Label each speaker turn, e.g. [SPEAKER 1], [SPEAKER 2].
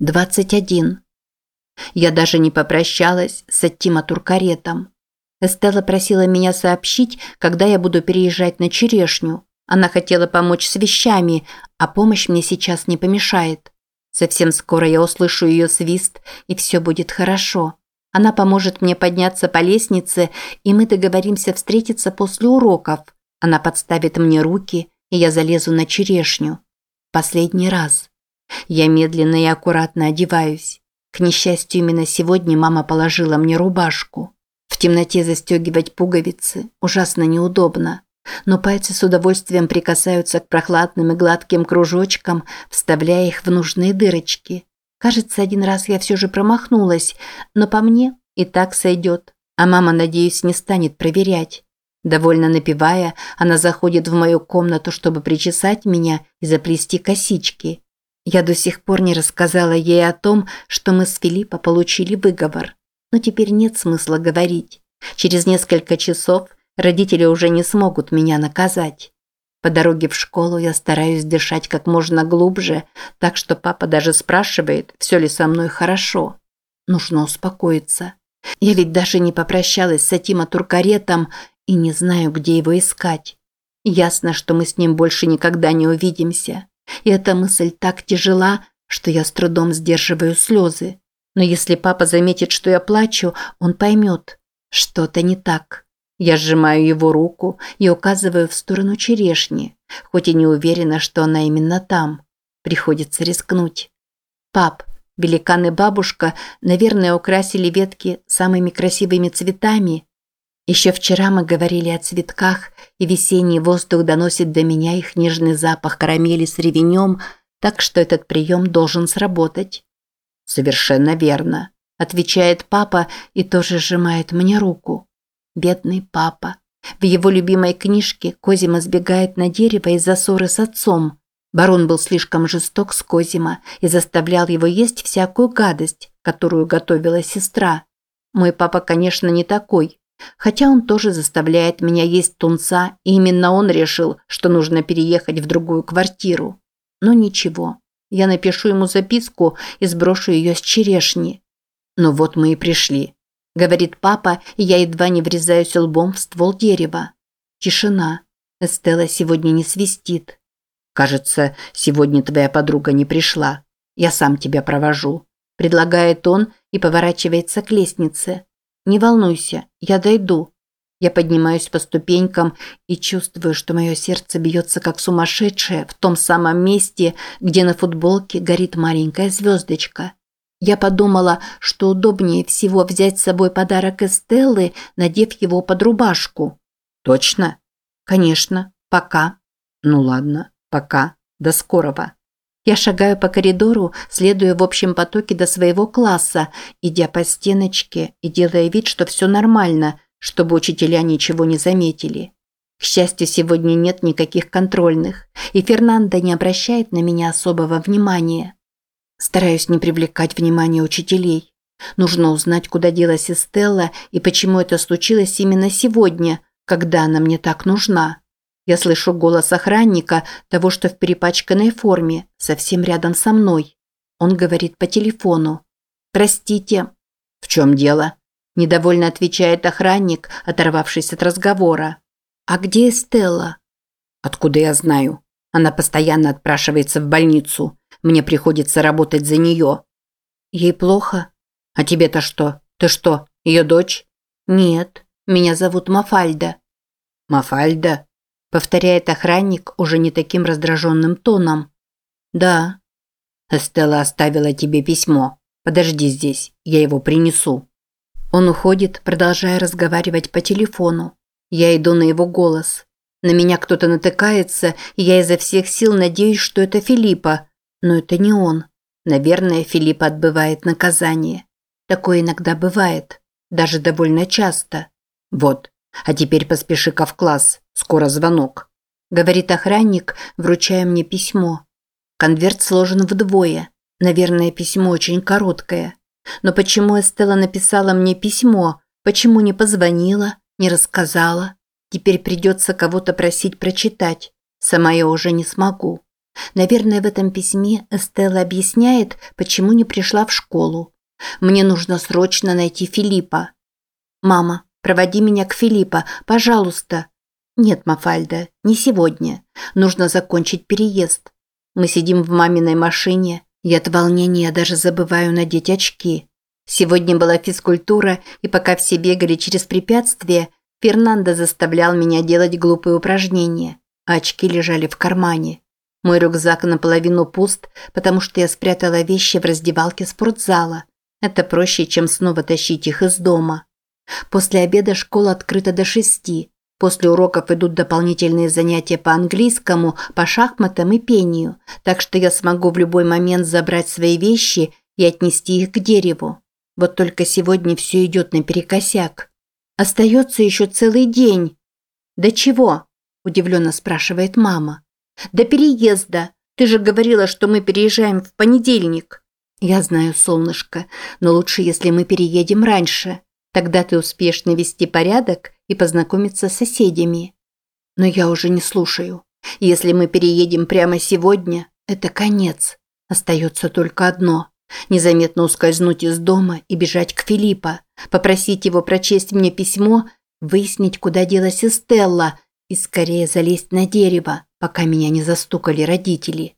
[SPEAKER 1] 21. Я даже не попрощалась с Аттима Туркаретом. Эстелла просила меня сообщить, когда я буду переезжать на Черешню. Она хотела помочь с вещами, а помощь мне сейчас не помешает. Совсем скоро я услышу ее свист, и все будет хорошо. Она поможет мне подняться по лестнице, и мы договоримся встретиться после уроков. Она подставит мне руки, и я залезу на черешню. Последний раз. Я медленно и аккуратно одеваюсь. К несчастью, именно сегодня мама положила мне рубашку. В темноте застегивать пуговицы ужасно неудобно. Но пальцы с удовольствием прикасаются к прохладным и гладким кружочкам, вставляя их в нужные дырочки. Кажется, один раз я все же промахнулась, но по мне и так сойдет. А мама, надеюсь, не станет проверять. Довольно напевая, она заходит в мою комнату, чтобы причесать меня и заплести косички. Я до сих пор не рассказала ей о том, что мы с Филиппо получили выговор. Но теперь нет смысла говорить. Через несколько часов родители уже не смогут меня наказать. По дороге в школу я стараюсь дышать как можно глубже, так что папа даже спрашивает, все ли со мной хорошо. Нужно успокоиться. Я ведь даже не попрощалась с Атима Туркаретом и не знаю, где его искать. Ясно, что мы с ним больше никогда не увидимся. И эта мысль так тяжела, что я с трудом сдерживаю слезы. Но если папа заметит, что я плачу, он поймет. Что-то не так. Я сжимаю его руку и указываю в сторону черешни, хоть и не уверена, что она именно там. Приходится рискнуть. Пап, великан и бабушка, наверное, украсили ветки самыми красивыми цветами. Еще вчера мы говорили о цветках, и весенний воздух доносит до меня их нежный запах карамели с ревенем, так что этот прием должен сработать. «Совершенно верно», – отвечает папа и тоже сжимает мне руку. Бедный папа. В его любимой книжке Козима сбегает на дерево из-за ссоры с отцом. Барон был слишком жесток с Козима и заставлял его есть всякую гадость, которую готовила сестра. Мой папа, конечно, не такой, Хотя он тоже заставляет меня есть тунца, и именно он решил, что нужно переехать в другую квартиру. Но ничего, я напишу ему записку и сброшу ее с черешни. Ну вот мы и пришли. Говорит папа, и я едва не врезаюсь лбом в ствол дерева. Тишина. Эстелла сегодня не свистит. Кажется, сегодня твоя подруга не пришла. Я сам тебя провожу. Предлагает он и поворачивается к лестнице. Не волнуйся, я дойду. Я поднимаюсь по ступенькам и чувствую, что мое сердце бьется как сумасшедшее в том самом месте, где на футболке горит маленькая звездочка. Я подумала, что удобнее всего взять с собой подарок Эстеллы, надев его под рубашку. Точно? Конечно. Пока. Ну ладно, пока. До скорого. Я шагаю по коридору, следуя в общем потоке до своего класса, идя по стеночке и делая вид, что все нормально, чтобы учителя ничего не заметили. К счастью, сегодня нет никаких контрольных, и Фернандо не обращает на меня особого внимания. Стараюсь не привлекать внимание учителей. Нужно узнать, куда делась Эстелла и почему это случилось именно сегодня, когда она мне так нужна. Я слышу голос охранника, того, что в перепачканной форме, совсем рядом со мной. Он говорит по телефону. «Простите». «В чем дело?» Недовольно отвечает охранник, оторвавшись от разговора. «А где Эстелла?» «Откуда я знаю? Она постоянно отпрашивается в больницу. Мне приходится работать за нее». «Ей плохо?» «А тебе-то что? Ты что, ее дочь?» «Нет, меня зовут Мафальда». «Мафальда? Повторяет охранник уже не таким раздраженным тоном. Да. Эстелла оставила тебе письмо. Подожди здесь, я его принесу. Он уходит, продолжая разговаривать по телефону. Я иду на его голос. На меня кто-то натыкается, и я изо всех сил надеюсь, что это Филиппа, но это не он. Наверное, Филипп отбывает наказание. Такое иногда бывает, даже довольно часто. Вот, а теперь поспеши-ка в класс, скоро звонок. Говорит охранник, вручая мне письмо. Конверт сложен вдвое. Наверное, письмо очень короткое. Но почему Эстелла написала мне письмо? Почему не позвонила, не рассказала? Теперь придется кого-то просить прочитать. Сама я уже не смогу. Наверное, в этом письме Эстелла объясняет, почему не пришла в школу. Мне нужно срочно найти Филиппа. Мама, проводи меня к Филиппа, пожалуйста. Нет, Мафальда, не сегодня. Нужно закончить переезд. Мы сидим в маминой машине. Я от волнения даже забываю надеть очки. Сегодня была физкультура, и пока все бегали через препятствия, Фернандо заставлял меня делать глупые упражнения, а очки лежали в кармане. Мой рюкзак наполовину пуст, потому что я спрятала вещи в раздевалке спортзала. Это проще, чем снова тащить их из дома. После обеда школа открыта до шести. После уроков идут дополнительные занятия по английскому, по шахматам и пению, так что я смогу в любой момент забрать свои вещи и отнести их к дереву. Вот только сегодня все идет наперекосяк. Остается еще целый день. «До чего?» – удивленно спрашивает мама. «До переезда. Ты же говорила, что мы переезжаем в понедельник». «Я знаю, солнышко, но лучше, если мы переедем раньше. Тогда ты успеешь навести порядок и познакомиться с соседями». Но я уже не слушаю. Если мы переедем прямо сегодня, это конец. Остается только одно – незаметно ускользнуть из дома и бежать к Филиппа, попросить его прочесть мне письмо, выяснить, куда делась Эстелла, и скорее залезть на дерево, пока меня не застукали родители.